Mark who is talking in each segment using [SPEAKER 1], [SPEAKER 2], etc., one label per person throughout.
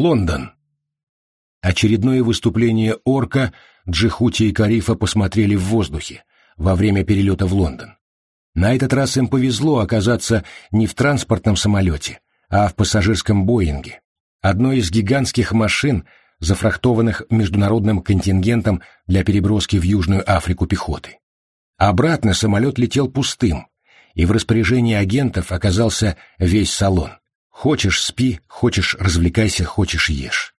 [SPEAKER 1] Лондон. Очередное выступление орка Джихути и Карифа посмотрели в воздухе во время перелета в Лондон. На этот раз им повезло оказаться не в транспортном самолете, а в пассажирском Боинге, одной из гигантских машин, зафрахтованных международным контингентом для переброски в Южную Африку пехоты. Обратно самолет летел пустым, и в распоряжении агентов оказался весь салон. Хочешь — спи, хочешь — развлекайся, хочешь — ешь.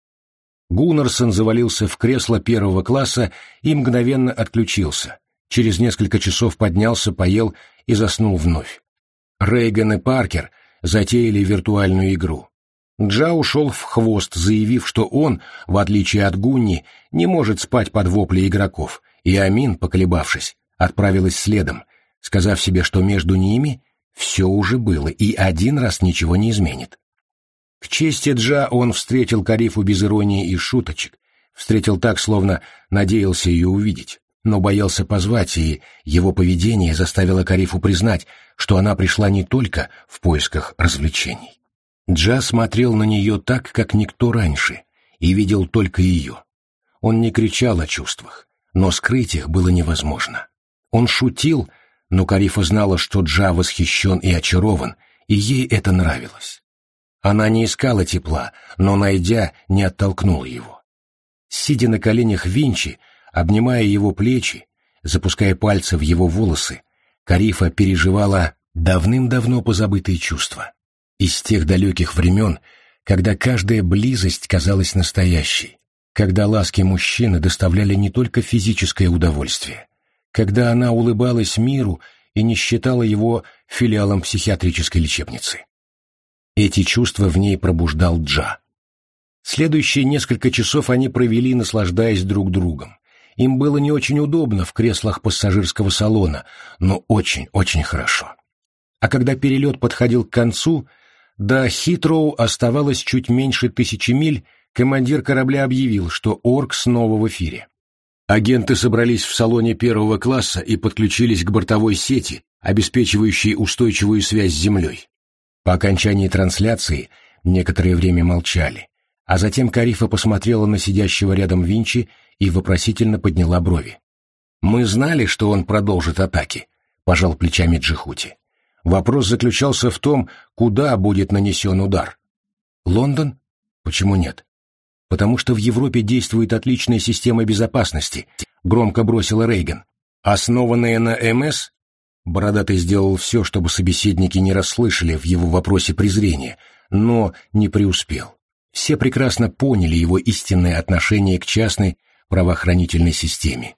[SPEAKER 1] Гуннерсон завалился в кресло первого класса и мгновенно отключился. Через несколько часов поднялся, поел и заснул вновь. Рейган и Паркер затеяли виртуальную игру. Джа ушел в хвост, заявив, что он, в отличие от Гунни, не может спать под вопли игроков, и Амин, поколебавшись, отправилась следом, сказав себе, что между ними все уже было, и один раз ничего не изменит. К чести Джа он встретил Карифу без иронии и шуточек, встретил так, словно надеялся ее увидеть, но боялся позвать, и его поведение заставило Карифу признать, что она пришла не только в поисках развлечений. Джа смотрел на нее так, как никто раньше, и видел только ее. Он не кричал о чувствах, но скрыть их было невозможно. Он шутил, но Карифа знала, что Джа восхищен и очарован, и ей это нравилось. Она не искала тепла, но, найдя, не оттолкнула его. Сидя на коленях Винчи, обнимая его плечи, запуская пальцы в его волосы, Карифа переживала давным-давно позабытые чувства. Из тех далеких времен, когда каждая близость казалась настоящей, когда ласки мужчины доставляли не только физическое удовольствие, когда она улыбалась миру и не считала его филиалом психиатрической лечебницы. Эти чувства в ней пробуждал Джа. Следующие несколько часов они провели, наслаждаясь друг другом. Им было не очень удобно в креслах пассажирского салона, но очень-очень хорошо. А когда перелет подходил к концу, до Хитроу оставалось чуть меньше тысячи миль, командир корабля объявил, что Орк снова в эфире. Агенты собрались в салоне первого класса и подключились к бортовой сети, обеспечивающей устойчивую связь с Землей. По окончании трансляции некоторое время молчали, а затем Карифа посмотрела на сидящего рядом Винчи и вопросительно подняла брови. «Мы знали, что он продолжит атаки», — пожал плечами Джихути. Вопрос заключался в том, куда будет нанесен удар. «Лондон? Почему нет?» Потому что в Европе действует отличная система безопасности», — громко бросила Рейган. «Основанная на МС?» Бородатый сделал все, чтобы собеседники не расслышали в его вопросе презрения, но не преуспел. Все прекрасно поняли его истинное отношение к частной правоохранительной системе.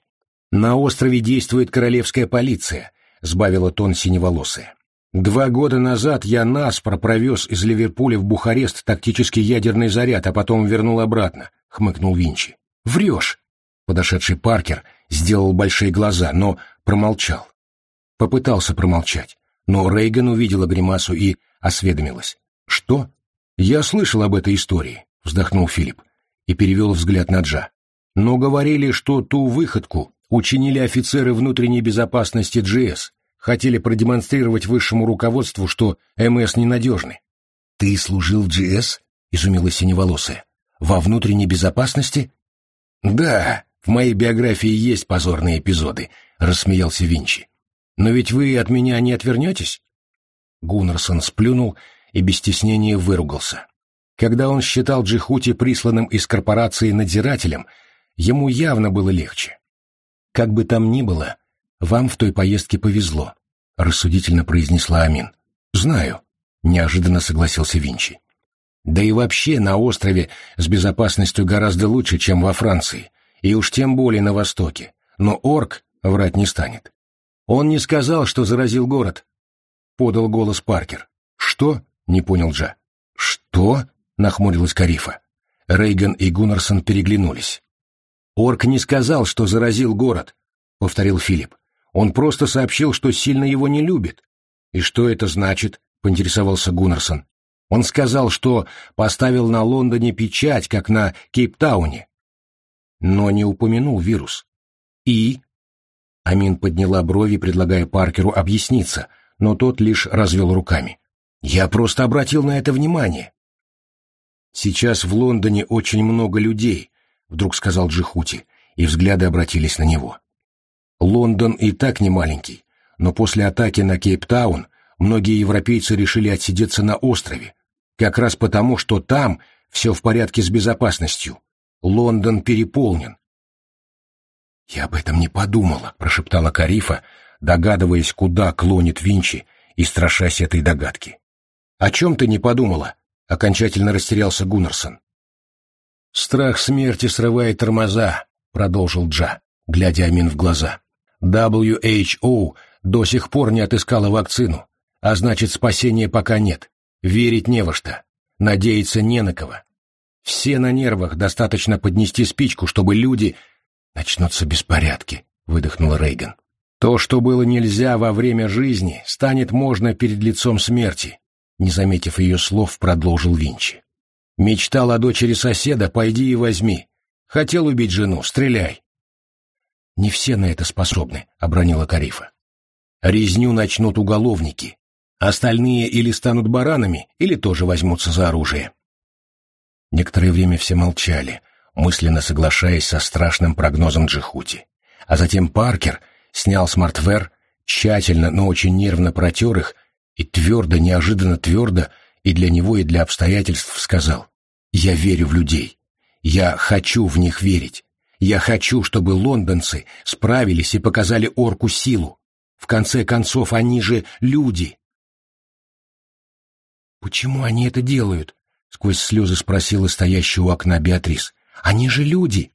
[SPEAKER 1] «На острове действует королевская полиция», — сбавила тон синеволосая. Два года назад я наспор провез из Ливерпуля в Бухарест тактический ядерный заряд, а потом вернул обратно, — хмыкнул Винчи. — Врешь! Подошедший Паркер сделал большие глаза, но промолчал. Попытался промолчать, но Рейган увидела гримасу и осведомилась. — Что? — Я слышал об этой истории, — вздохнул Филипп и перевел взгляд на Джа. — Но говорили, что ту выходку учинили офицеры внутренней безопасности GS, хотели продемонстрировать высшему руководству, что МС ненадежны. — Ты служил в GS? — изумилась синеволосая. — Во внутренней безопасности? — Да, в моей биографии есть позорные эпизоды, — рассмеялся Винчи. — Но ведь вы от меня не отвернетесь? Гуннерсон сплюнул и без стеснения выругался. Когда он считал Джихути присланным из корпорации надзирателем, ему явно было легче. Как бы там ни было, «Вам в той поездке повезло», — рассудительно произнесла Амин. «Знаю», — неожиданно согласился Винчи. «Да и вообще на острове с безопасностью гораздо лучше, чем во Франции, и уж тем более на Востоке, но орк врать не станет». «Он не сказал, что заразил город», — подал голос Паркер. «Что?» — не понял Джа. «Что?» — нахмурилась Карифа. Рейган и Гуннерсон переглянулись. «Орк не сказал, что заразил город», — повторил Филипп. Он просто сообщил, что сильно его не любит. И что это значит? поинтересовался Гуннерсон. Он сказал, что поставил на Лондоне печать, как на Кейптауне. Но не упомянул вирус. И? Амин подняла брови, предлагая Паркеру объясниться, но тот лишь развел руками. Я просто обратил на это внимание. «Сейчас в Лондоне очень много людей», — вдруг сказал Джихути, и взгляды обратились на него. Лондон и так не маленький, но после атаки на Кейптаун многие европейцы решили отсидеться на острове, как раз потому, что там все в порядке с безопасностью. Лондон переполнен. «Я об этом не подумала», — прошептала Карифа, догадываясь, куда клонит Винчи и страшась этой догадки. «О чем ты не подумала?» — окончательно растерялся Гуннерсон. «Страх смерти срывает тормоза», — продолжил Джа, глядя Амин в глаза. WHO до сих пор не отыскала вакцину, а значит, спасения пока нет. Верить не во что, надеяться не на кого. Все на нервах, достаточно поднести спичку, чтобы люди... Начнутся беспорядки, выдохнула Рейган. То, что было нельзя во время жизни, станет можно перед лицом смерти, не заметив ее слов, продолжил Винчи. Мечтал о дочери соседа, пойди и возьми. Хотел убить жену, стреляй. Не все на это способны, обронила Карифа. Резню начнут уголовники. Остальные или станут баранами, или тоже возьмутся за оружие. Некоторое время все молчали, мысленно соглашаясь со страшным прогнозом Джихути. А затем Паркер снял смартвер, тщательно, но очень нервно протер их и твердо, неожиданно твердо, и для него, и для обстоятельств сказал «Я верю в людей. Я хочу в них верить. Я хочу, чтобы лондонцы справились и показали орку силу. В конце концов, они же люди». «Почему они это делают?» — сквозь слезы спросила стоящая у окна Беатрис. «Они же люди!»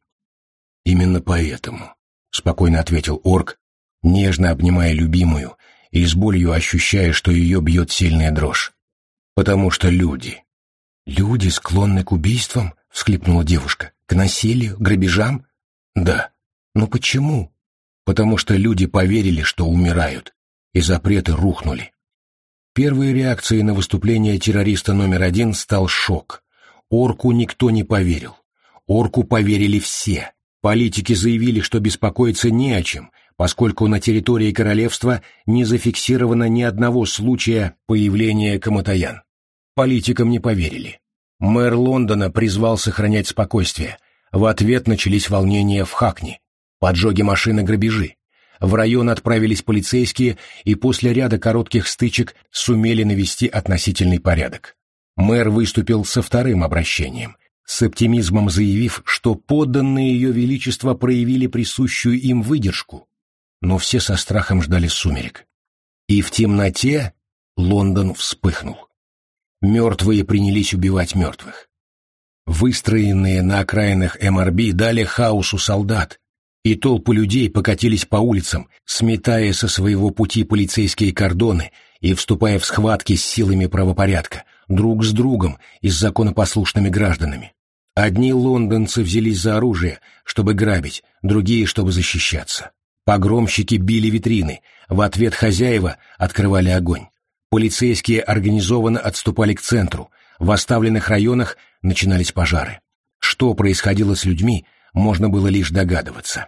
[SPEAKER 1] «Именно поэтому», — спокойно ответил орк, нежно обнимая любимую и с болью ощущая, что ее бьет сильная дрожь. «Потому что люди». «Люди склонны к убийствам?» — всхлипнула девушка. «К насилию, грабежам?» «Да». «Но почему?» «Потому что люди поверили, что умирают, и запреты рухнули». Первой реакцией на выступление террориста номер один стал шок. Орку никто не поверил. Орку поверили все. Политики заявили, что беспокоиться не о чем, поскольку на территории королевства не зафиксировано ни одного случая появления Каматаян. Политикам не поверили. Мэр Лондона призвал сохранять спокойствие. В ответ начались волнения в Хакне, поджоги машин и грабежи. В район отправились полицейские и после ряда коротких стычек сумели навести относительный порядок. Мэр выступил со вторым обращением, с оптимизмом заявив, что подданные ее величества проявили присущую им выдержку, но все со страхом ждали сумерек. И в темноте Лондон вспыхнул. Мертвые принялись убивать мертвых. Выстроенные на окраинах МРБ дали хаосу солдат, и толпы людей покатились по улицам, сметая со своего пути полицейские кордоны и вступая в схватки с силами правопорядка, друг с другом и с законопослушными гражданами. Одни лондонцы взялись за оружие, чтобы грабить, другие, чтобы защищаться. Погромщики били витрины, в ответ хозяева открывали огонь. Полицейские организованно отступали к центру, в оставленных районах начинались пожары. Что происходило с людьми, можно было лишь догадываться.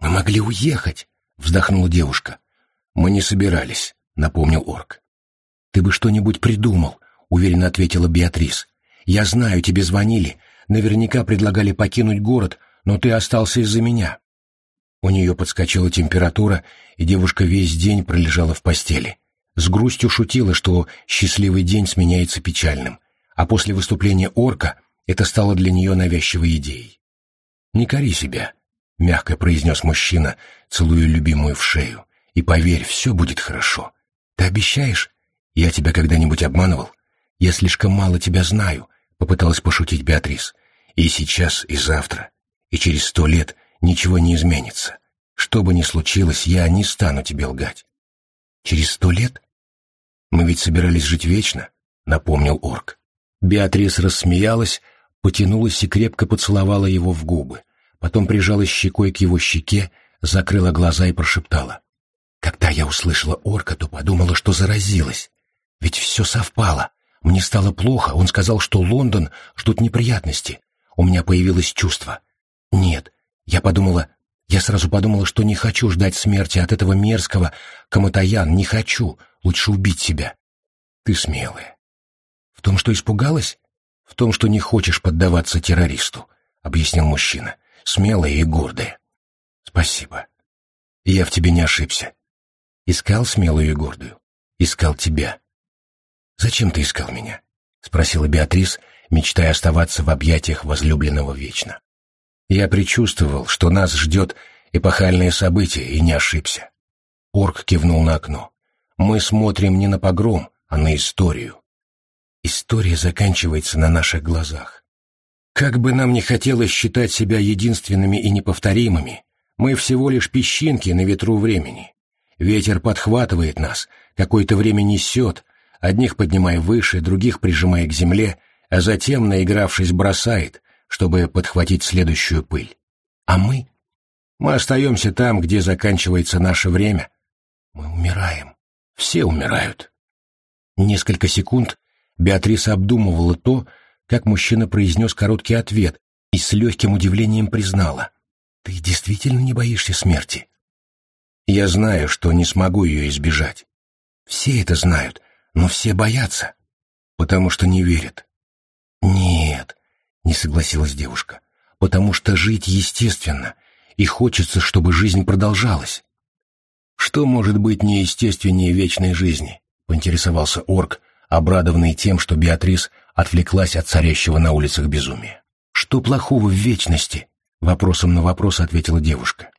[SPEAKER 1] «Мы могли уехать», — вздохнула девушка. «Мы не собирались», — напомнил орк. «Ты бы что-нибудь придумал», — уверенно ответила Беатрис. «Я знаю, тебе звонили, наверняка предлагали покинуть город, но ты остался из-за меня». У нее подскочила температура, и девушка весь день пролежала в постели. С грустью шутила, что счастливый день сменяется печальным, а после выступления орка это стало для нее навязчивой идеей. «Не кори себя», — мягко произнес мужчина, целуя любимую в шею. «И поверь, все будет хорошо. Ты обещаешь? Я тебя когда-нибудь обманывал? Я слишком мало тебя знаю», — попыталась пошутить Беатрис. «И сейчас, и завтра, и через сто лет ничего не изменится. Что бы ни случилось, я не стану тебе лгать». «Через сто лет? Мы ведь собирались жить вечно», — напомнил орк. Беатрис рассмеялась, потянулась и крепко поцеловала его в губы, потом прижалась щекой к его щеке, закрыла глаза и прошептала. Когда я услышала орка, то подумала, что заразилась. Ведь все совпало. Мне стало плохо, он сказал, что Лондон ждут неприятности. У меня появилось чувство. Нет, я подумала, я сразу подумала, что не хочу ждать смерти от этого мерзкого Каматаян, не хочу, лучше убить себя. Ты смелая. В том, что испугалась? в том, что не хочешь поддаваться террористу», — объяснил мужчина, смелая и гордая. «Спасибо. Я в тебе не ошибся. Искал смелую и гордую. Искал тебя. Зачем ты искал меня?» — спросила Беатрис, мечтая оставаться в объятиях возлюбленного вечно. Я предчувствовал, что нас ждет эпохальное событие, и не ошибся. Орк кивнул на окно. Мы смотрим не на погром, а на историю. История заканчивается на наших глазах. Как бы нам ни хотелось считать себя единственными и неповторимыми, мы всего лишь песчинки на ветру времени. Ветер подхватывает нас, какое-то время несет, одних поднимая выше, других прижимая к земле, а затем, наигравшись, бросает, чтобы подхватить следующую пыль. А мы? Мы остаемся там, где заканчивается наше время. Мы умираем. Все умирают. Несколько секунд Беатриса обдумывала то, как мужчина произнес короткий ответ и с легким удивлением признала. «Ты действительно не боишься смерти?» «Я знаю, что не смогу ее избежать. Все это знают, но все боятся, потому что не верят». «Нет», — не согласилась девушка, — «потому что жить естественно, и хочется, чтобы жизнь продолжалась». «Что может быть неестественнее вечной жизни?» — поинтересовался орк, обрадованный тем, что Беатрис отвлеклась от царящего на улицах безумия. «Что плохого в вечности?» — вопросом на вопрос ответила девушка.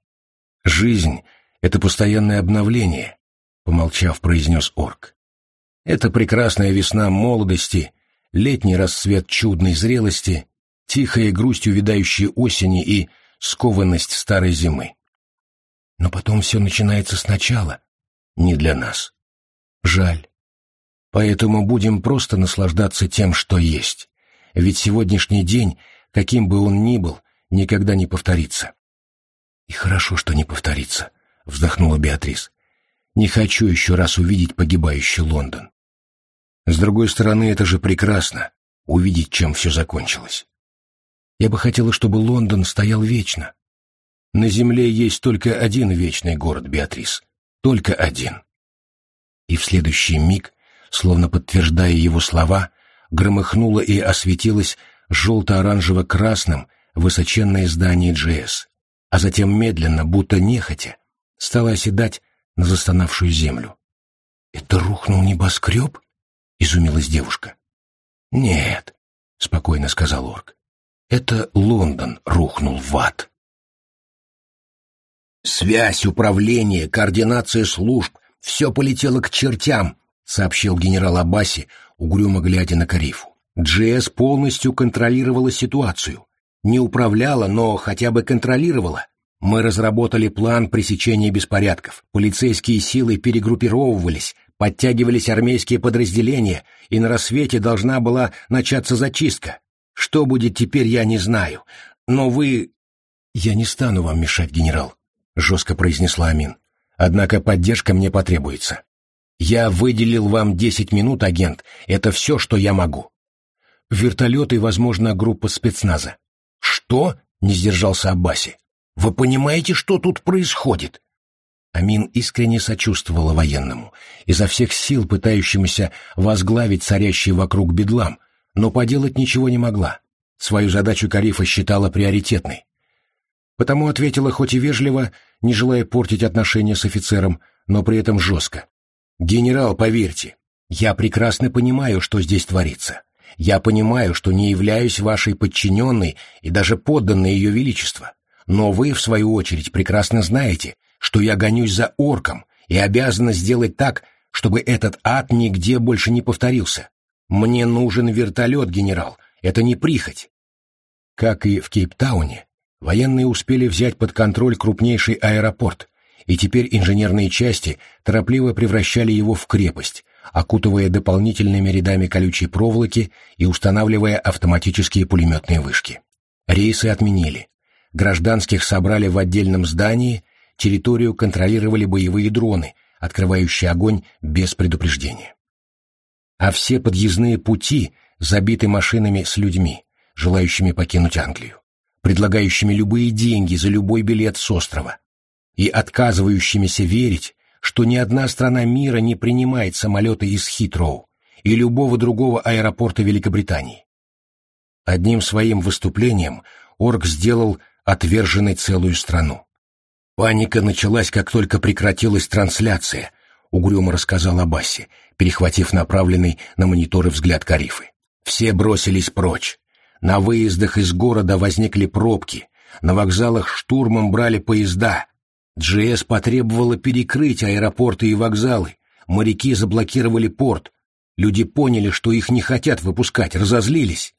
[SPEAKER 1] «Жизнь — это постоянное обновление», — помолчав, произнес орк. «Это прекрасная весна молодости, летний рассвет чудной зрелости, тихая грусть увядающей осени и скованность старой зимы. Но потом все начинается сначала. Не для нас. Жаль. Поэтому будем просто наслаждаться тем, что есть. Ведь сегодняшний день, каким бы он ни был, никогда не повторится. И хорошо, что не повторится, вздохнула Беатрис. Не хочу еще раз увидеть погибающий Лондон. С другой стороны, это же прекрасно — увидеть, чем все закончилось. Я бы хотела, чтобы Лондон стоял вечно. На Земле есть только один вечный город, Беатрис. Только один. И в следующий миг словно подтверждая его слова, громыхнуло и осветилось желто-оранжево-красным высоченное здание GS, а затем медленно, будто нехотя, стало оседать на застонавшую землю. «Это рухнул небоскреб?» — изумилась девушка. «Нет», — спокойно сказал Орк. «Это Лондон рухнул в ад». «Связь, управление, координация служб — все полетело к чертям», — сообщил генерал Абаси, угрюмо глядя на Карифу. «GS полностью контролировала ситуацию. Не управляла, но хотя бы контролировала. Мы разработали план пресечения беспорядков. Полицейские силы перегруппировывались, подтягивались армейские подразделения, и на рассвете должна была начаться зачистка. Что будет теперь, я не знаю. Но вы...» «Я не стану вам мешать, генерал», — жестко произнесла Амин. «Однако поддержка мне потребуется. «Я выделил вам десять минут, агент. Это все, что я могу». «Вертолет и, возможно, группа спецназа». «Что?» — не сдержался Аббаси. «Вы понимаете, что тут происходит?» Амин искренне сочувствовала военному, изо всех сил пытающемуся возглавить царящий вокруг бедлам, но поделать ничего не могла. Свою задачу Карифа считала приоритетной. Потому ответила хоть и вежливо, не желая портить отношения с офицером, но при этом жестко. «Генерал, поверьте, я прекрасно понимаю, что здесь творится. Я понимаю, что не являюсь вашей подчиненной и даже подданной ее величества. Но вы, в свою очередь, прекрасно знаете, что я гонюсь за орком и обязана сделать так, чтобы этот ад нигде больше не повторился. Мне нужен вертолет, генерал, это не прихоть». Как и в Кейптауне, военные успели взять под контроль крупнейший аэропорт, и теперь инженерные части торопливо превращали его в крепость, окутывая дополнительными рядами колючей проволоки и устанавливая автоматические пулеметные вышки. Рейсы отменили. Гражданских собрали в отдельном здании, территорию контролировали боевые дроны, открывающие огонь без предупреждения. А все подъездные пути забиты машинами с людьми, желающими покинуть Англию, предлагающими любые деньги за любой билет с острова, и отказывающимися верить, что ни одна страна мира не принимает самолеты из Хитроу и любого другого аэропорта Великобритании. Одним своим выступлением Орк сделал отверженной целую страну. Паника началась, как только прекратилась трансляция, угрюмо рассказал Абасси, перехватив направленный на мониторы взгляд Карифы. Все бросились прочь. На выездах из города возникли пробки, на вокзалах штурмом брали поезда. GS потребовала перекрыть аэропорты и вокзалы, моряки заблокировали порт, люди поняли, что их не хотят выпускать, разозлились.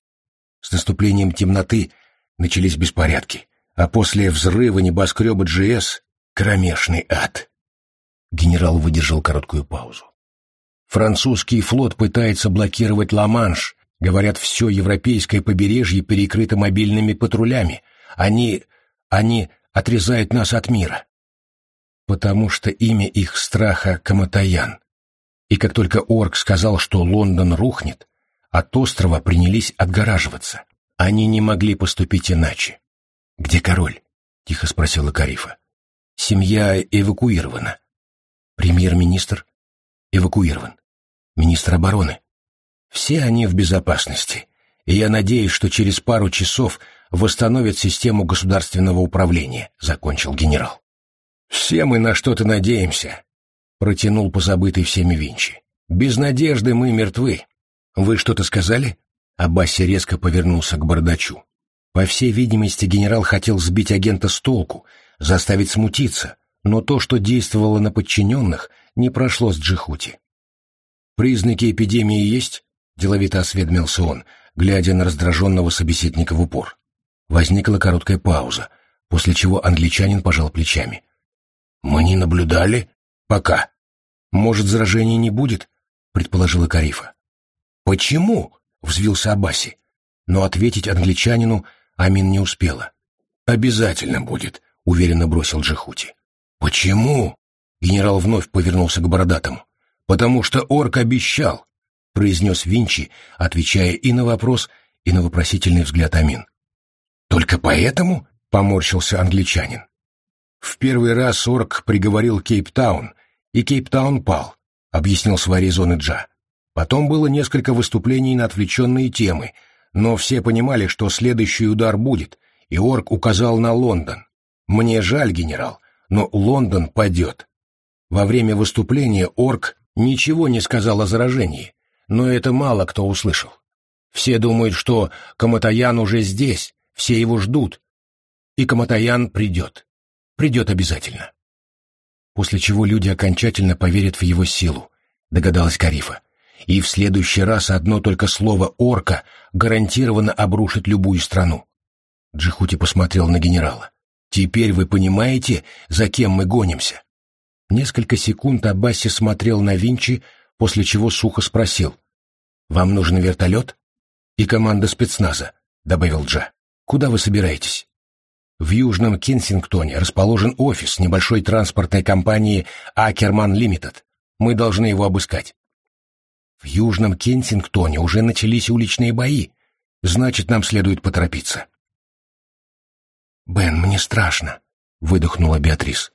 [SPEAKER 1] С наступлением темноты начались беспорядки, а после взрыва небоскреба GS — кромешный ад. Генерал выдержал короткую паузу. Французский флот пытается блокировать Ла-Манш, говорят, все европейское побережье перекрыто мобильными патрулями. Они... они отрезают нас от мира. Потому что имя их страха — Каматаян. И как только Орк сказал, что Лондон рухнет, от острова принялись отгораживаться. Они не могли поступить иначе. «Где король?» — тихо спросила Карифа. «Семья эвакуирована. Премьер-министр эвакуирован. Министр обороны. Все они в безопасности, и я надеюсь, что через пару часов восстановят систему государственного управления», — закончил генерал. «Все мы на что-то надеемся», — протянул позабытый всеми Винчи. «Без надежды мы мертвы. Вы что-то сказали?» Аббаси резко повернулся к Бардачу. По всей видимости, генерал хотел сбить агента с толку, заставить смутиться, но то, что действовало на подчиненных, не прошло с Джихути. «Признаки эпидемии есть?» — деловито осведомился он, глядя на раздраженного собеседника в упор. Возникла короткая пауза, после чего англичанин пожал плечами. «Мы не наблюдали? Пока. Может, заражения не будет?» — предположила Карифа. «Почему?» — взвился Абаси. Но ответить англичанину Амин не успела. «Обязательно будет», — уверенно бросил Джихути. «Почему?» — генерал вновь повернулся к Бородатому. «Потому что орк обещал», — произнес Винчи, отвечая и на вопрос, и на вопросительный взгляд Амин. «Только поэтому?» — поморщился англичанин. «В первый раз орк приговорил Кейптаун, и Кейптаун пал», — объяснил свои резоны Джа. Потом было несколько выступлений на отвлеченные темы, но все понимали, что следующий удар будет, и Орк указал на Лондон. «Мне жаль, генерал, но Лондон падет». Во время выступления Орк ничего не сказал о заражении, но это мало кто услышал. Все думают, что Каматаян уже здесь, все его ждут. И Каматаян придет. Придет обязательно. После чего люди окончательно поверят в его силу, догадалась Карифа и в следующий раз одно только слово «орка» гарантированно обрушит любую страну. Джихути посмотрел на генерала. «Теперь вы понимаете, за кем мы гонимся?» Несколько секунд Аббаси смотрел на Винчи, после чего сухо спросил. «Вам нужен вертолет?» «И команда спецназа», — добавил Джа. «Куда вы собираетесь?» В Южном Кенсингтоне расположен офис небольшой транспортной компании «Акерман Лимитед». Мы должны его обыскать. В Южном Кенсингтоне уже начались уличные бои. Значит, нам следует поторопиться. «Бен, мне страшно», — выдохнула Беатрис.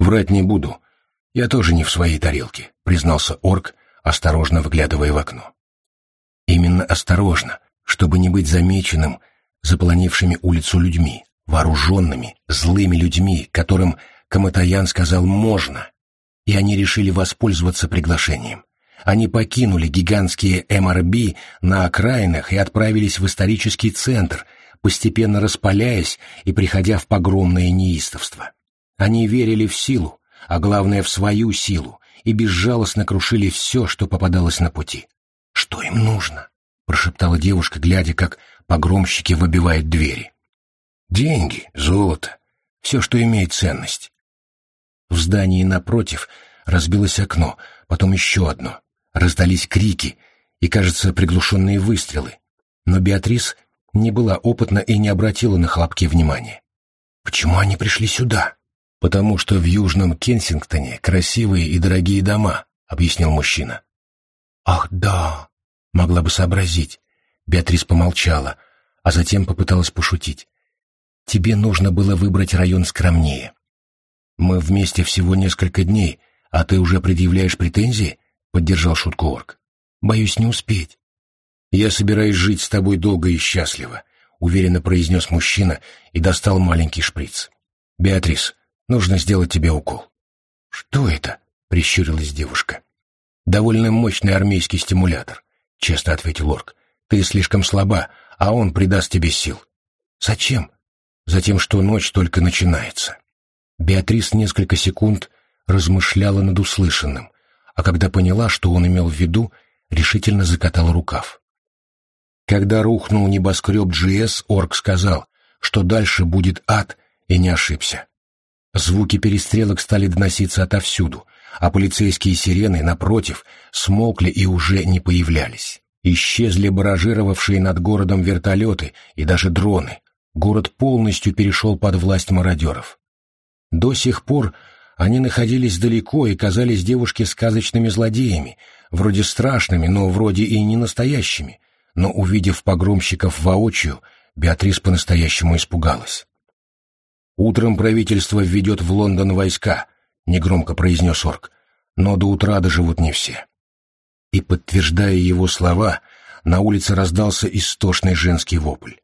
[SPEAKER 1] «Врать не буду. Я тоже не в своей тарелке», — признался орк, осторожно выглядывая в окно. Именно осторожно, чтобы не быть замеченным заполонившими улицу людьми, вооруженными, злыми людьми, которым Каматаян сказал «можно», и они решили воспользоваться приглашением. Они покинули гигантские МРБ на окраинах и отправились в исторический центр, постепенно распаляясь и приходя в погромное неистовство. Они верили в силу, а главное в свою силу, и безжалостно крушили все, что попадалось на пути. «Что им нужно?» — прошептала девушка, глядя, как погромщики выбивают двери. «Деньги, золото, все, что имеет ценность». В здании напротив разбилось окно, потом еще одно. Раздались крики и, кажется, приглушенные выстрелы. Но Беатрис не была опытна и не обратила на хлопки внимания. «Почему они пришли сюда?» «Потому что в Южном Кенсингтоне красивые и дорогие дома», — объяснил мужчина. «Ах, да!» — могла бы сообразить. Беатрис помолчала, а затем попыталась пошутить. «Тебе нужно было выбрать район скромнее. Мы вместе всего несколько дней, а ты уже предъявляешь претензии?» — поддержал шутку орк. «Боюсь не успеть». «Я собираюсь жить с тобой долго и счастливо», — уверенно произнес мужчина и достал маленький шприц. «Беатрис, нужно сделать тебе укол». «Что это?» — прищурилась девушка. «Довольно мощный армейский стимулятор», — честно ответил Орк. «Ты слишком слаба, а он придаст тебе сил». «Зачем?» «Затем, что ночь только начинается». Беатрис несколько секунд размышляла над услышанным, а когда поняла, что он имел в виду, решительно закатала рукав. Когда рухнул небоскреб GS, Орк сказал, что дальше будет ад, и не ошибся. Звуки перестрелок стали доноситься отовсюду, а полицейские сирены, напротив, смолкли и уже не появлялись. Исчезли баражировавшие над городом вертолеты и даже дроны. Город полностью перешел под власть мародеров. До сих пор они находились далеко и казались девушке сказочными злодеями, вроде страшными, но вроде и не настоящими. Но, увидев погромщиков воочию, Беатрис по-настоящему испугалась. «Утром правительство введет в Лондон войска», — негромко произнес Орк, — «но до утра доживут не все». И, подтверждая его слова, на улице раздался истошный женский вопль.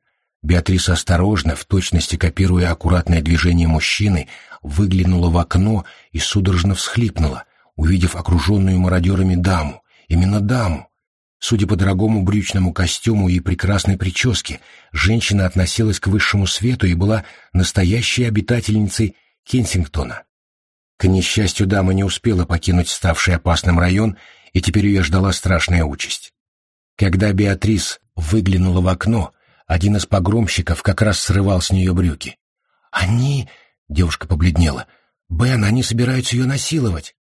[SPEAKER 1] Беатриса осторожно, в точности копируя аккуратное движение мужчины, выглянула в окно и судорожно всхлипнула, увидев окруженную мародерами даму, именно даму, Судя по дорогому брючному костюму и прекрасной прическе, женщина относилась к высшему свету и была настоящей обитательницей Кенсингтона. К несчастью, дама не успела покинуть ставший опасным район, и теперь ее ждала страшная участь. Когда Беатрис выглянула в окно, один из погромщиков как раз срывал с нее брюки. «Они...» — девушка побледнела. «Бен, они собираются ее насиловать!»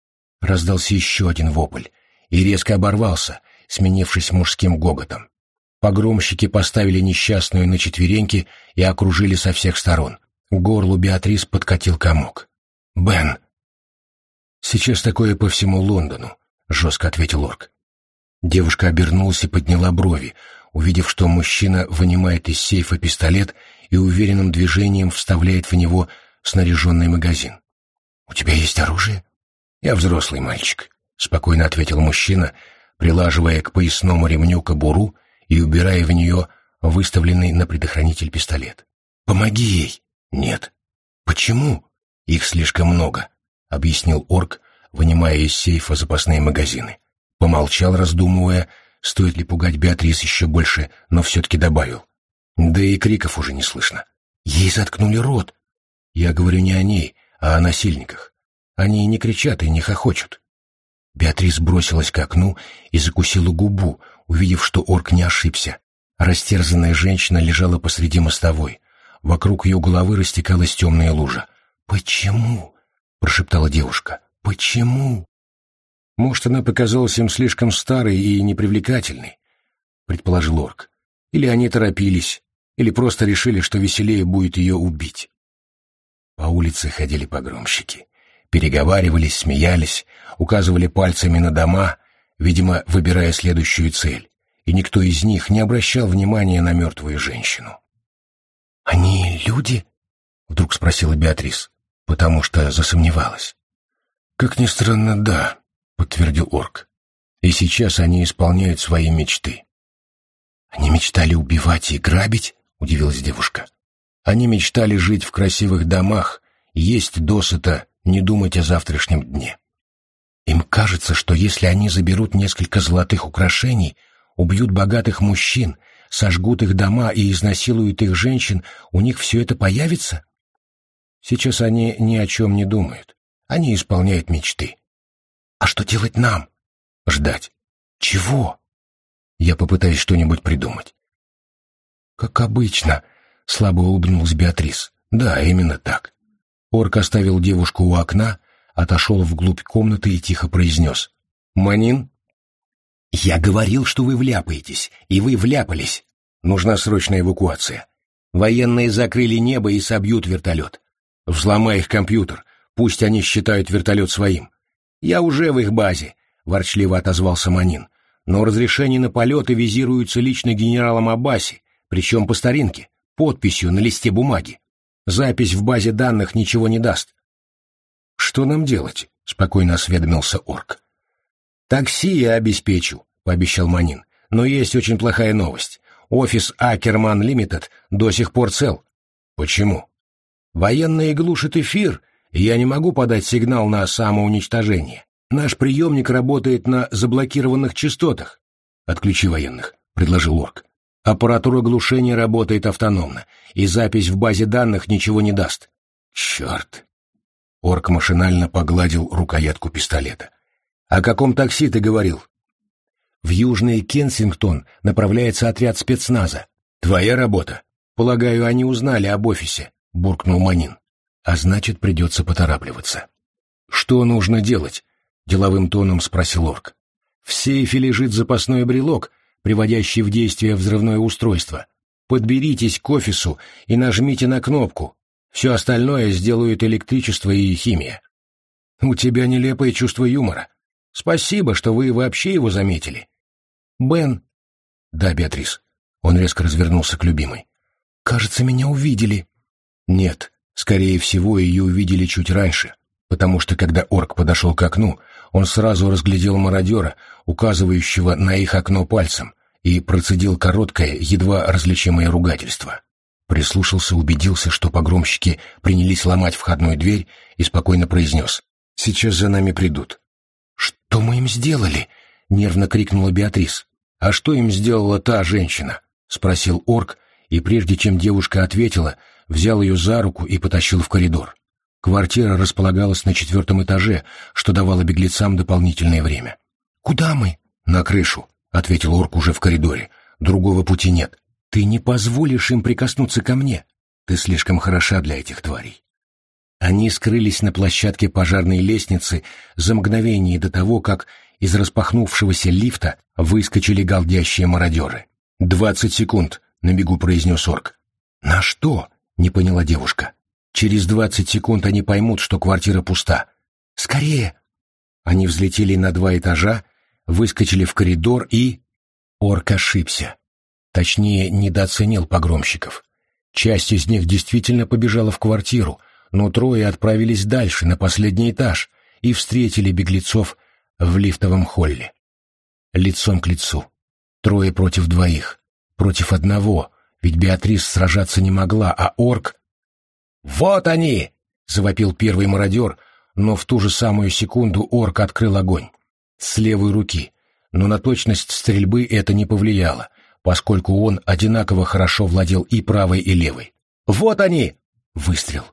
[SPEAKER 1] Раздался еще один вопль и резко оборвался — сменившись мужским гоготом. Погромщики поставили несчастную на четвереньки и окружили со всех сторон. К горлу Беатрис подкатил комок. «Бен!» «Сейчас такое по всему Лондону», — жестко ответил Орк. Девушка обернулась и подняла брови, увидев, что мужчина вынимает из сейфа пистолет и уверенным движением вставляет в него снаряженный магазин. «У тебя есть оружие?» «Я взрослый мальчик», — спокойно ответил мужчина, прилаживая к поясному ремню кобуру и убирая в нее выставленный на предохранитель пистолет. «Помоги ей!» «Нет». «Почему?» «Их слишком много», — объяснил орк, вынимая из сейфа запасные магазины. Помолчал, раздумывая, стоит ли пугать Беатрис еще больше, но все-таки добавил. Да и криков уже не слышно. Ей заткнули рот. Я говорю не о ней, а о насильниках. Они не кричат и не хохочут. Беатрис бросилась к окну и закусила губу, увидев, что орк не ошибся. Растерзанная женщина лежала посреди мостовой. Вокруг ее головы растекалась темная лужа. «Почему?» — прошептала девушка. «Почему?» «Может, она показалась им слишком старой и непривлекательной», — предположил орк. «Или они торопились, или просто решили, что веселее будет ее убить». По улице ходили погромщики переговаривались, смеялись, указывали пальцами на дома, видимо, выбирая следующую цель, и никто из них не обращал внимания на мертвую женщину. «Они люди?» — вдруг спросила Беатрис, потому что засомневалась. «Как ни странно, да», — подтвердил орк. «И сейчас они исполняют свои мечты». «Они мечтали убивать и грабить?» — удивилась девушка. «Они мечтали жить в красивых домах, есть досыта не думать о завтрашнем дне. Им кажется, что если они заберут несколько золотых украшений, убьют богатых мужчин, сожгут их дома и изнасилуют их женщин, у них все это появится? Сейчас они ни о чем не думают. Они исполняют мечты. А что делать нам? Ждать. Чего? Я попытаюсь что-нибудь придумать. Как обычно, слабо улыбнулась Беатрис. Да, именно так. Орк оставил девушку у окна, отошел вглубь комнаты и тихо произнес. «Манин?» «Я говорил, что вы вляпаетесь, и вы вляпались. Нужна срочная эвакуация. Военные закрыли небо и собьют вертолет. Взломай их компьютер, пусть они считают вертолет своим. Я уже в их базе», — ворчливо отозвался Манин. «Но разрешение на полеты визируются лично генералом Аббаси, причем по старинке, подписью на листе бумаги. Запись в базе данных ничего не даст. «Что нам делать?» — спокойно осведомился орк. «Такси я обеспечу», — пообещал Манин. Но есть очень плохая новость. Офис Акерман Лимитед до сих пор цел. Почему? Военные глушат эфир, и я не могу подать сигнал на самоуничтожение. Наш приемник работает на заблокированных частотах. Отключи военных, предложил Орк. Аппаратура глушения работает автономно, и запись в базе данных ничего не даст. Черт! Орк машинально погладил рукоятку пистолета. «О каком такси ты говорил?» «В Южный Кенсингтон направляется отряд спецназа. Твоя работа. Полагаю, они узнали об офисе», — буркнул Манин. «А значит, придется поторапливаться». «Что нужно делать?» — деловым тоном спросил Орк. «В сейфе лежит запасной брелок, приводящий в действие взрывное устройство. Подберитесь к офису и нажмите на кнопку. Все остальное сделают электричество и химия. У тебя нелепое чувство юмора. Спасибо, что вы вообще его заметили. Бен. Да, Беатрис. Он резко развернулся к любимой. Кажется, меня увидели. Нет, скорее всего, ее увидели чуть раньше, потому что когда орк подошел к окну, он сразу разглядел мародера, указывающего на их окно пальцем, и процедил короткое, едва различимое ругательство. Прислушался, убедился, что погромщики принялись ломать входную дверь и спокойно произнес. «Сейчас за нами придут». «Что мы им сделали?» — нервно крикнула Беатрис. «А что им сделала та женщина?» — спросил орк, и прежде чем девушка ответила, взял ее за руку и потащил в коридор. Квартира располагалась на четвертом этаже, что давало беглецам дополнительное время. «Куда мы?» «На крышу», — ответил орк уже в коридоре. «Другого пути нет. Ты не позволишь им прикоснуться ко мне. Ты слишком хороша для этих тварей. Они скрылись на площадке пожарной лестницы за мгновение до того, как из распахнувшегося лифта выскочили галдящие мародеры. «Двадцать секунд», — на бегу произнес орк. «На что?» — не поняла девушка. «Через двадцать секунд они поймут, что квартира пуста. Скорее!» Они взлетели на два этажа, выскочили в коридор и... Орк ошибся. Точнее, недооценил погромщиков. Часть из них действительно побежала в квартиру, но трое отправились дальше, на последний этаж, и встретили беглецов в лифтовом холле. Лицом к лицу. Трое против двоих. Против одного, ведь Беатрис сражаться не могла, а орк... «Вот они!» — завопил первый мародер, но в ту же самую секунду орк открыл огонь. С левой руки. Но на точность стрельбы это не повлияло поскольку он одинаково хорошо владел и правой, и левой. «Вот они!» — выстрел.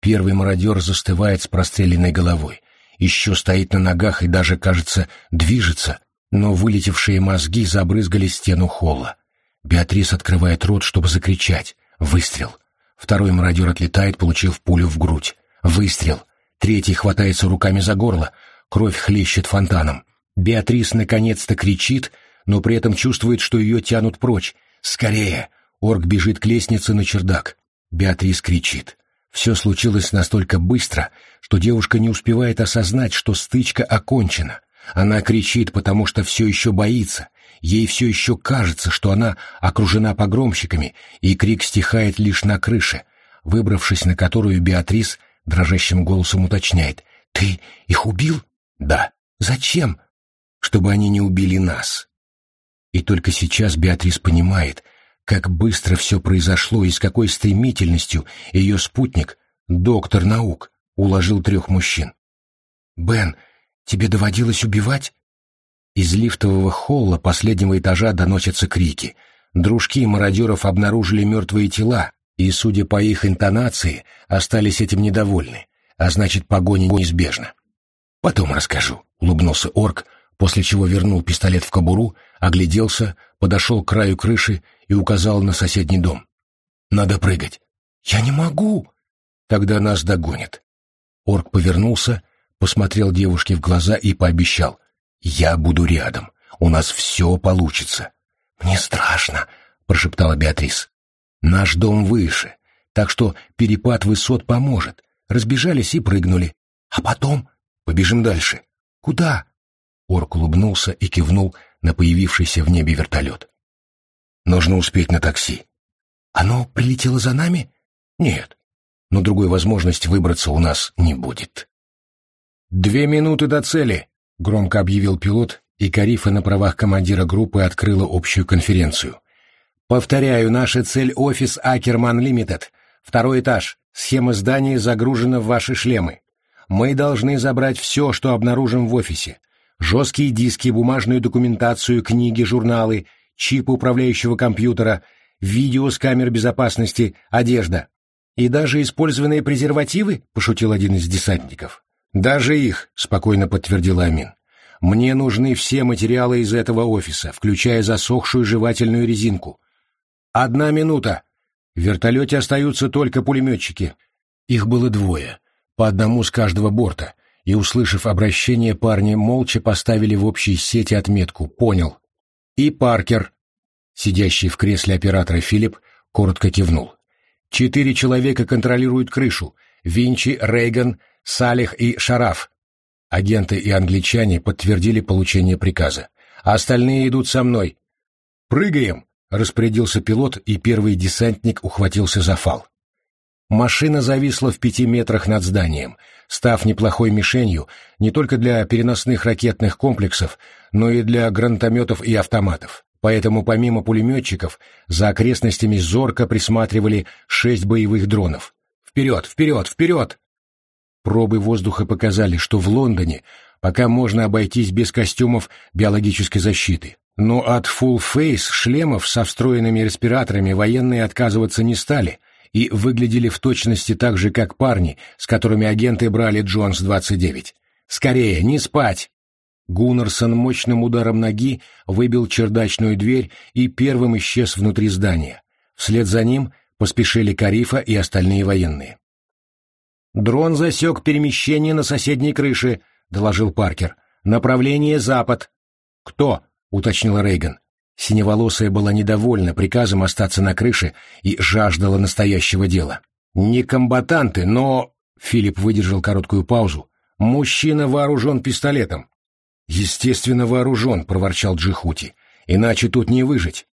[SPEAKER 1] Первый мародер застывает с простреленной головой, еще стоит на ногах и даже, кажется, движется, но вылетевшие мозги забрызгали стену холла. Беатрис открывает рот, чтобы закричать. Выстрел. Второй мародер отлетает, получив пулю в грудь. Выстрел. Третий хватается руками за горло. Кровь хлещет фонтаном. Беатрис наконец-то кричит — но при этом чувствует, что ее тянут прочь. «Скорее!» Орк бежит к лестнице на чердак. Беатрис кричит. Все случилось настолько быстро, что девушка не успевает осознать, что стычка окончена. Она кричит, потому что все еще боится. Ей все еще кажется, что она окружена погромщиками, и крик стихает лишь на крыше, выбравшись на которую Беатрис дрожащим голосом уточняет. «Ты их убил?» «Да». «Зачем?» «Чтобы они не убили нас». И только сейчас Беатрис понимает, как быстро все произошло и с какой стремительностью ее спутник, доктор наук, уложил трех мужчин. «Бен, тебе доводилось убивать?» Из лифтового холла последнего этажа доносятся крики. Дружки мародеров обнаружили мертвые тела, и, судя по их интонации, остались этим недовольны, а значит, погоня неизбежна. «Потом расскажу», — улыбнулся орк, после чего вернул пистолет в кобуру, огляделся, подошел к краю крыши и указал на соседний дом. «Надо прыгать». «Я не могу!» «Тогда нас догонят». Орк повернулся, посмотрел девушке в глаза и пообещал. «Я буду рядом. У нас все получится». «Мне страшно», — прошептала Беатрис. «Наш дом выше, так что перепад высот поможет. Разбежались и прыгнули. А потом побежим дальше. Куда?» Орк улыбнулся и кивнул на появившийся в небе вертолет. «Нужно успеть на такси». «Оно прилетело за нами?» «Нет, но другой возможности выбраться у нас не будет». «Две минуты до цели», — громко объявил пилот и Карифа на правах командира группы открыла общую конференцию. «Повторяю, наша цель — офис Акерман Лимитед. Второй этаж. Схема здания загружена в ваши шлемы. Мы должны забрать все, что обнаружим в офисе. Жесткие диски, бумажную документацию, книги, журналы, чип управляющего компьютера, видео с камер безопасности, одежда. И даже использованные презервативы, пошутил один из десантников. Даже их, спокойно подтвердил Амин. Мне нужны все материалы из этого офиса, включая засохшую жевательную резинку. Одна минута. В вертолете остаются только пулеметчики. Их было двое, по одному с каждого борта, и, услышав обращение, парни молча поставили в общей сети отметку «Понял». И Паркер, сидящий в кресле оператора Филипп, коротко кивнул. Четыре человека контролируют крышу — Винчи, Рейган, Салих и Шараф. Агенты и англичане подтвердили получение приказа. А остальные идут со мной. «Прыгаем!» — распорядился пилот, и первый десантник ухватился за фал. Машина зависла в пяти метрах над зданием, став неплохой мишенью не только для переносных ракетных комплексов, но и для гранатометов и автоматов. Поэтому помимо пулеметчиков за окрестностями зорко присматривали шесть боевых дронов. «Вперед! Вперед! Вперед!» Пробы воздуха показали, что в Лондоне пока можно обойтись без костюмов биологической защиты. Но от Full Face шлемов со встроенными респираторами военные отказываться не стали и выглядели в точности так же, как парни, с которыми агенты брали Джонс-29. «Скорее, не спать!» Гуннерсон мощным ударом ноги выбил чердачную дверь и первым исчез внутри здания. Вслед за ним поспешили Карифа и остальные военные. «Дрон засек перемещение на соседней крыше», — доложил Паркер. «Направление запад». «Кто?» — уточнил Рейган. Синеволосая была недовольна приказом остаться на крыше и жаждала настоящего дела. «Не комбатанты, но...» — Филипп выдержал короткую паузу. «Мужчина вооружен пистолетом». «Естественно, вооружен», — проворчал Джихути. «Иначе тут не выжить».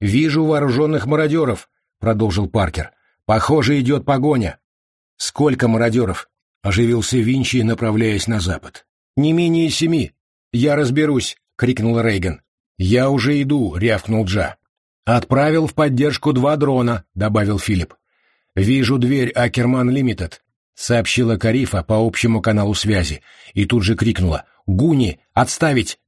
[SPEAKER 1] «Вижу вооруженных мародеров», — продолжил Паркер. «Похоже, идет погоня». «Сколько мародеров?» — оживился Винчи, направляясь на запад. «Не менее семи. Я разберусь», — крикнул Рейган. «Я уже иду», — рявкнул Джа. «Отправил в поддержку два дрона», — добавил Филипп. «Вижу дверь Акерман Лимитед», — сообщила Карифа по общему каналу связи, и тут же крикнула. «Гуни, отставить!»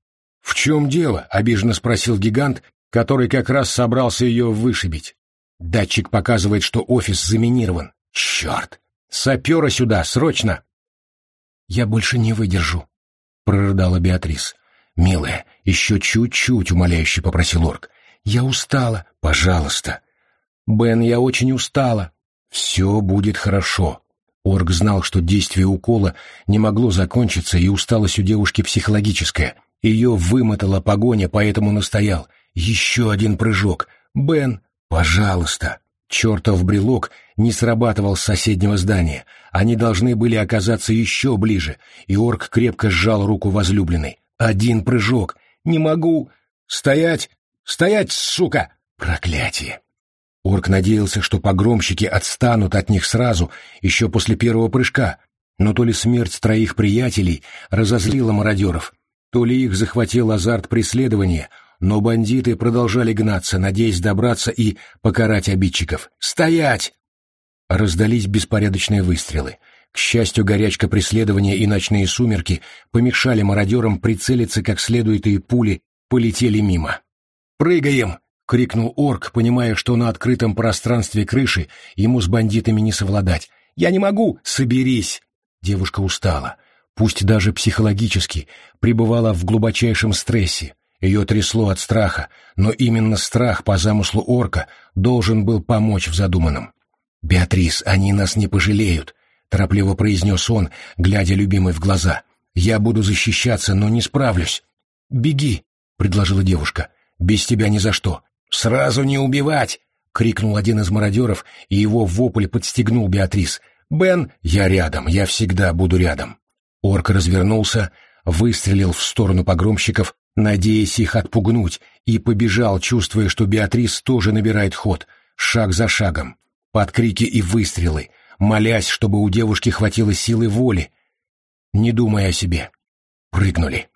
[SPEAKER 1] «В чем дело?» — обиженно спросил гигант, который как раз собрался ее вышибить. Датчик показывает, что офис заминирован. «Черт! Сапера сюда, срочно!» «Я больше не выдержу», — прорыдала Беатрис. «Милая, еще чуть-чуть», — умоляюще попросил Орк. «Я устала. Пожалуйста». «Бен, я очень устала». «Все будет хорошо». Орк знал, что действие укола не могло закончиться, и усталость у девушки психологическая. Ее вымотала погоня, поэтому настоял. «Еще один прыжок. Бен, пожалуйста». Чертов брелок не срабатывал с соседнего здания. Они должны были оказаться еще ближе, и орк крепко сжал руку возлюбленной. Один прыжок. Не могу. Стоять! Стоять, сука! Проклятие! Орк надеялся, что погромщики отстанут от них сразу, еще после первого прыжка, но то ли смерть троих приятелей разозлила мародеров, то ли их захватил азарт преследования, но бандиты продолжали гнаться, надеясь добраться и покарать обидчиков. «Стоять!» Раздались беспорядочные выстрелы. К счастью, горячка преследования и ночные сумерки помешали мародерам прицелиться как следует, и пули полетели мимо. «Прыгаем!» — крикнул орк, понимая, что на открытом пространстве крыши ему с бандитами не совладать. «Я не могу! Соберись!» Девушка устала. Пусть даже психологически пребывала в глубочайшем стрессе. Ее трясло от страха, но именно страх по замыслу орка должен был помочь в задуманном. «Беатрис, они нас не пожалеют. — торопливо произнес он, глядя любимой в глаза. «Я буду защищаться, но не справлюсь». «Беги», — предложила девушка. «Без тебя ни за что». «Сразу не убивать!» — крикнул один из мародеров, и его вопль подстегнул Беатрис. «Бен, я рядом, я всегда буду рядом». Орк развернулся, выстрелил в сторону погромщиков, надеясь их отпугнуть, и побежал, чувствуя, что Беатрис тоже набирает ход, шаг за шагом. Под крики и выстрелы, молясь, чтобы у девушки хватило силы воли, не думая о себе. Прыгнули.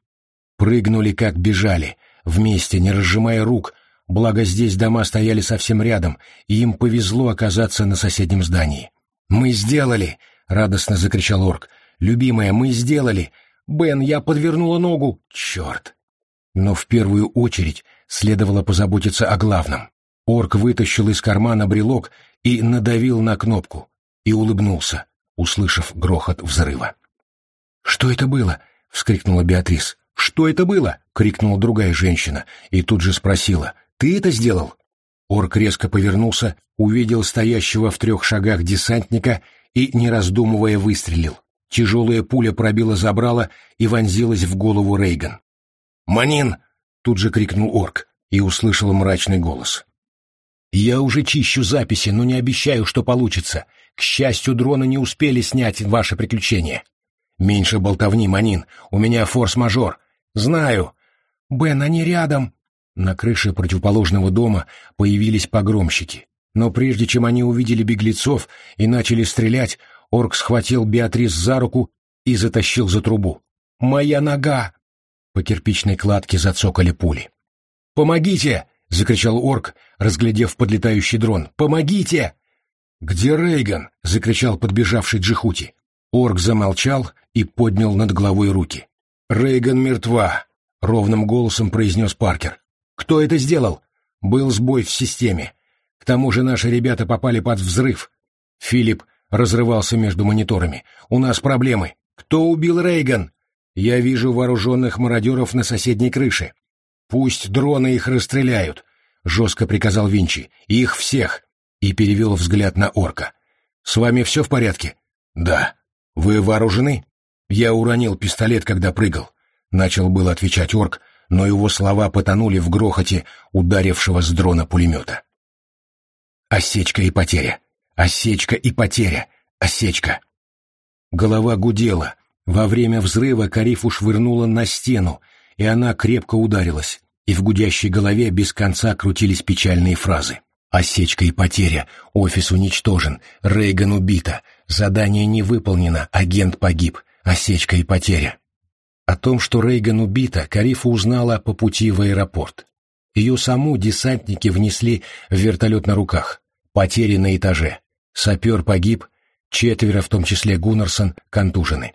[SPEAKER 1] Прыгнули, как бежали, вместе, не разжимая рук, благо здесь дома стояли совсем рядом, и им повезло оказаться на соседнем здании. «Мы сделали!» — радостно закричал орк. «Любимая, мы сделали! Бен, я подвернула ногу! Черт!» Но в первую очередь следовало позаботиться о главном. Орк вытащил из кармана брелок и надавил на кнопку, и улыбнулся, услышав грохот взрыва. «Что это было?» — вскрикнула Беатрис. «Что это было?» — крикнула другая женщина и тут же спросила. «Ты это сделал?» Орк резко повернулся, увидел стоящего в трех шагах десантника и, не раздумывая, выстрелил. Тяжелая пуля пробила забрала и вонзилась в голову Рейган. «Манин!» — тут же крикнул орк и услышал мрачный голос. «Я уже чищу записи, но не обещаю, что получится. К счастью, дроны не успели снять ваше приключение. Меньше болтовни, Манин, у меня форс-мажор. Знаю. Бен, они рядом!» На крыше противоположного дома появились погромщики. Но прежде чем они увидели беглецов и начали стрелять, орк схватил Беатрис за руку и затащил за трубу. «Моя нога!» По кирпичной кладке зацокали пули. «Помогите!» — закричал орк, разглядев подлетающий дрон. «Помогите!» «Где Рейган?» — закричал подбежавший Джихути. Орк замолчал и поднял над головой руки. «Рейган мертва!» — ровным голосом произнес Паркер. «Кто это сделал?» «Был сбой в системе. К тому же наши ребята попали под взрыв». Филипп разрывался между мониторами. «У нас проблемы. Кто убил Рейган?» «Я вижу вооруженных мародеров на соседней крыше. Пусть дроны их расстреляют», — жестко приказал Винчи. «Их всех!» И перевел взгляд на орка. «С вами все в порядке?» «Да». «Вы вооружены?» «Я уронил пистолет, когда прыгал», — начал был отвечать орк, но его слова потонули в грохоте ударившего с дрона пулемета. «Осечка и потеря! Осечка и потеря! Осечка!» Голова гудела. Во время взрыва Карифу швырнула на стену, и она крепко ударилась, и в гудящей голове без конца крутились печальные фразы. «Осечка и потеря! Офис уничтожен! Рейган убита! Задание не выполнено! Агент погиб! Осечка и потеря!» О том, что Рейган убита, Карифа узнала по пути в аэропорт. Ее саму десантники внесли в вертолет на руках. Потери на этаже. Сапер погиб, четверо, в том числе Гуннерсон, контужены.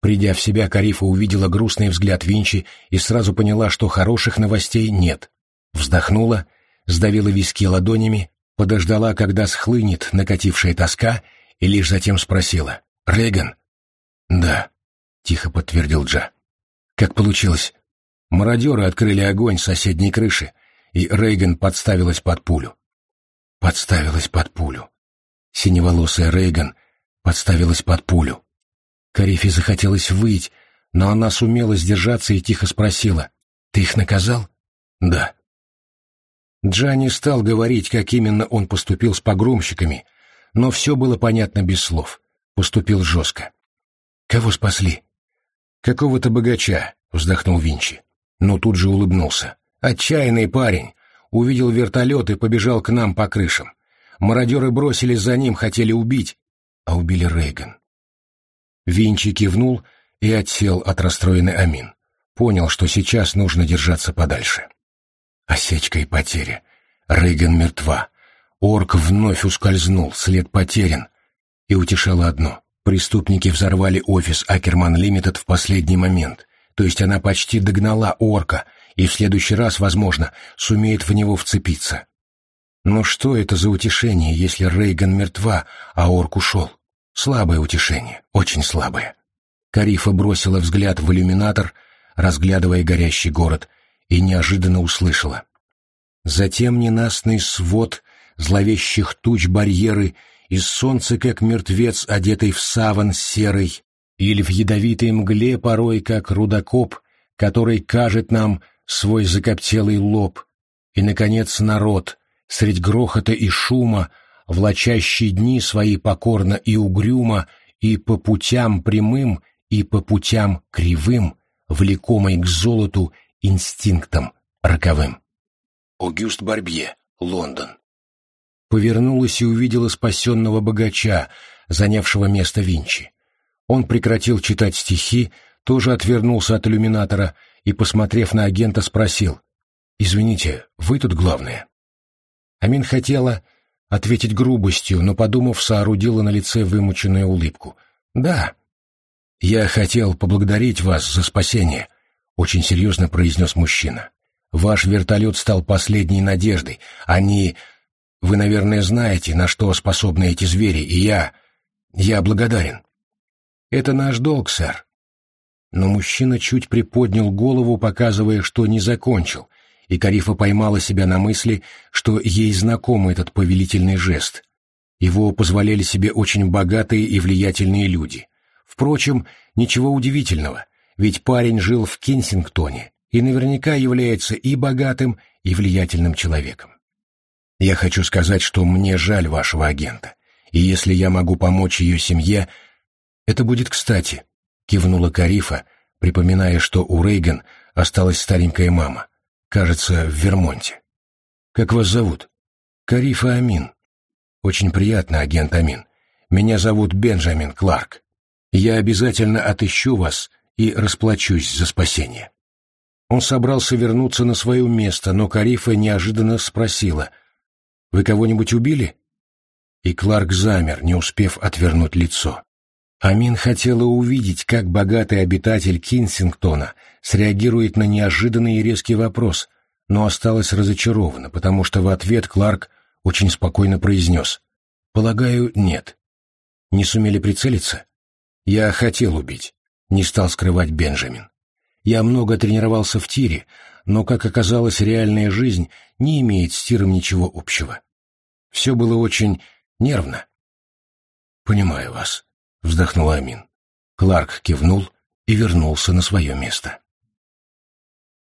[SPEAKER 1] Придя в себя, Карифа увидела грустный взгляд Винчи и сразу поняла, что хороших новостей нет. Вздохнула, сдавила виски ладонями, подождала, когда схлынет накатившая тоска, и лишь затем спросила. «Рейган?» «Да», — тихо подтвердил Джа. Как получилось? Мародеры открыли огонь с соседней крыши, и Рейган подставилась под пулю. Подставилась под пулю. Синеволосая Рейган подставилась под пулю. Карифе захотелось выйти, но она сумела сдержаться и тихо спросила. «Ты их наказал?» «Да». Джани стал говорить, как именно он поступил с погромщиками, но все было понятно без слов. Поступил жестко. «Кого спасли?» «Какого-то богача», — вздохнул Винчи. Но тут же улыбнулся. «Отчаянный парень. Увидел вертолет и побежал к нам по крышам. Мародеры бросились за ним, хотели убить, а убили Рейган». Винчи кивнул и отсел от расстроенной Амин. Понял, что сейчас нужно держаться подальше. Осечка и потеря. Рейган мертва. Орк вновь ускользнул, след потерян. И утешало одно. Преступники взорвали офис Акерман Лимитед в последний момент, то есть она почти догнала орка и в следующий раз, возможно, сумеет в него вцепиться. Но что это за утешение, если Рейган мертва, а орк ушел? Слабое утешение, очень слабое. Карифа бросила взгляд в иллюминатор, разглядывая горящий город, и неожиданно услышала. Затем ненастный свод зловещих туч барьеры и солнце, как мертвец, одетый в саван серый, или в ядовитой мгле порой, как рудокоп, который кажет нам свой закоптелый лоб, и, наконец, народ, средь грохота и шума, влачащий дни свои покорно и угрюмо, и по путям прямым, и по путям кривым, влекомой к золоту инстинктом роковым. Огюст Барбье, Лондон повернулась и увидела спасенного богача, занявшего место Винчи. Он прекратил читать стихи, тоже отвернулся от иллюминатора и, посмотрев на агента, спросил. «Извините, вы тут главные?» Амин хотела ответить грубостью, но, подумав, соорудила на лице вымученную улыбку. «Да, я хотел поблагодарить вас за спасение», — очень серьезно произнес мужчина. «Ваш вертолет стал последней надеждой. Они... Вы, наверное, знаете, на что способны эти звери, и я... Я благодарен». «Это наш долг, сэр». Но мужчина чуть приподнял голову, показывая, что не закончил, и Карифа поймала себя на мысли, что ей знаком этот повелительный жест. Его позволяли себе очень богатые и влиятельные люди. Впрочем, ничего удивительного, ведь парень жил в Кенсингтоне и наверняка является и богатым, и влиятельным человеком. Я хочу сказать, что мне жаль вашего агента, и если я могу помочь ее семье, это будет кстати, кивнула Карифа, припоминая, что у Рейган осталась старенькая мама, кажется, в Вермонте. Как вас зовут? Карифа Амин. Очень приятно, агент Амин. Меня зовут Бенджамин Кларк. Я обязательно отыщу вас и расплачусь за спасение. Он собрался вернуться на свое место, но Карифа неожиданно спросила, «Вы кого-нибудь убили?» И Кларк замер, не успев отвернуть лицо. Амин хотела увидеть, как богатый обитатель Кинсингтона среагирует на неожиданный и резкий вопрос, но осталась разочарована, потому что в ответ Кларк очень спокойно произнес «Полагаю, нет». Не сумели прицелиться? Я хотел убить, не стал скрывать Бенджамин. Я много тренировался в тире, но, как оказалось, реальная жизнь не имеет с тиром ничего общего. Все было очень нервно. «Понимаю вас», — вздохнул Амин. Кларк кивнул и вернулся на свое место.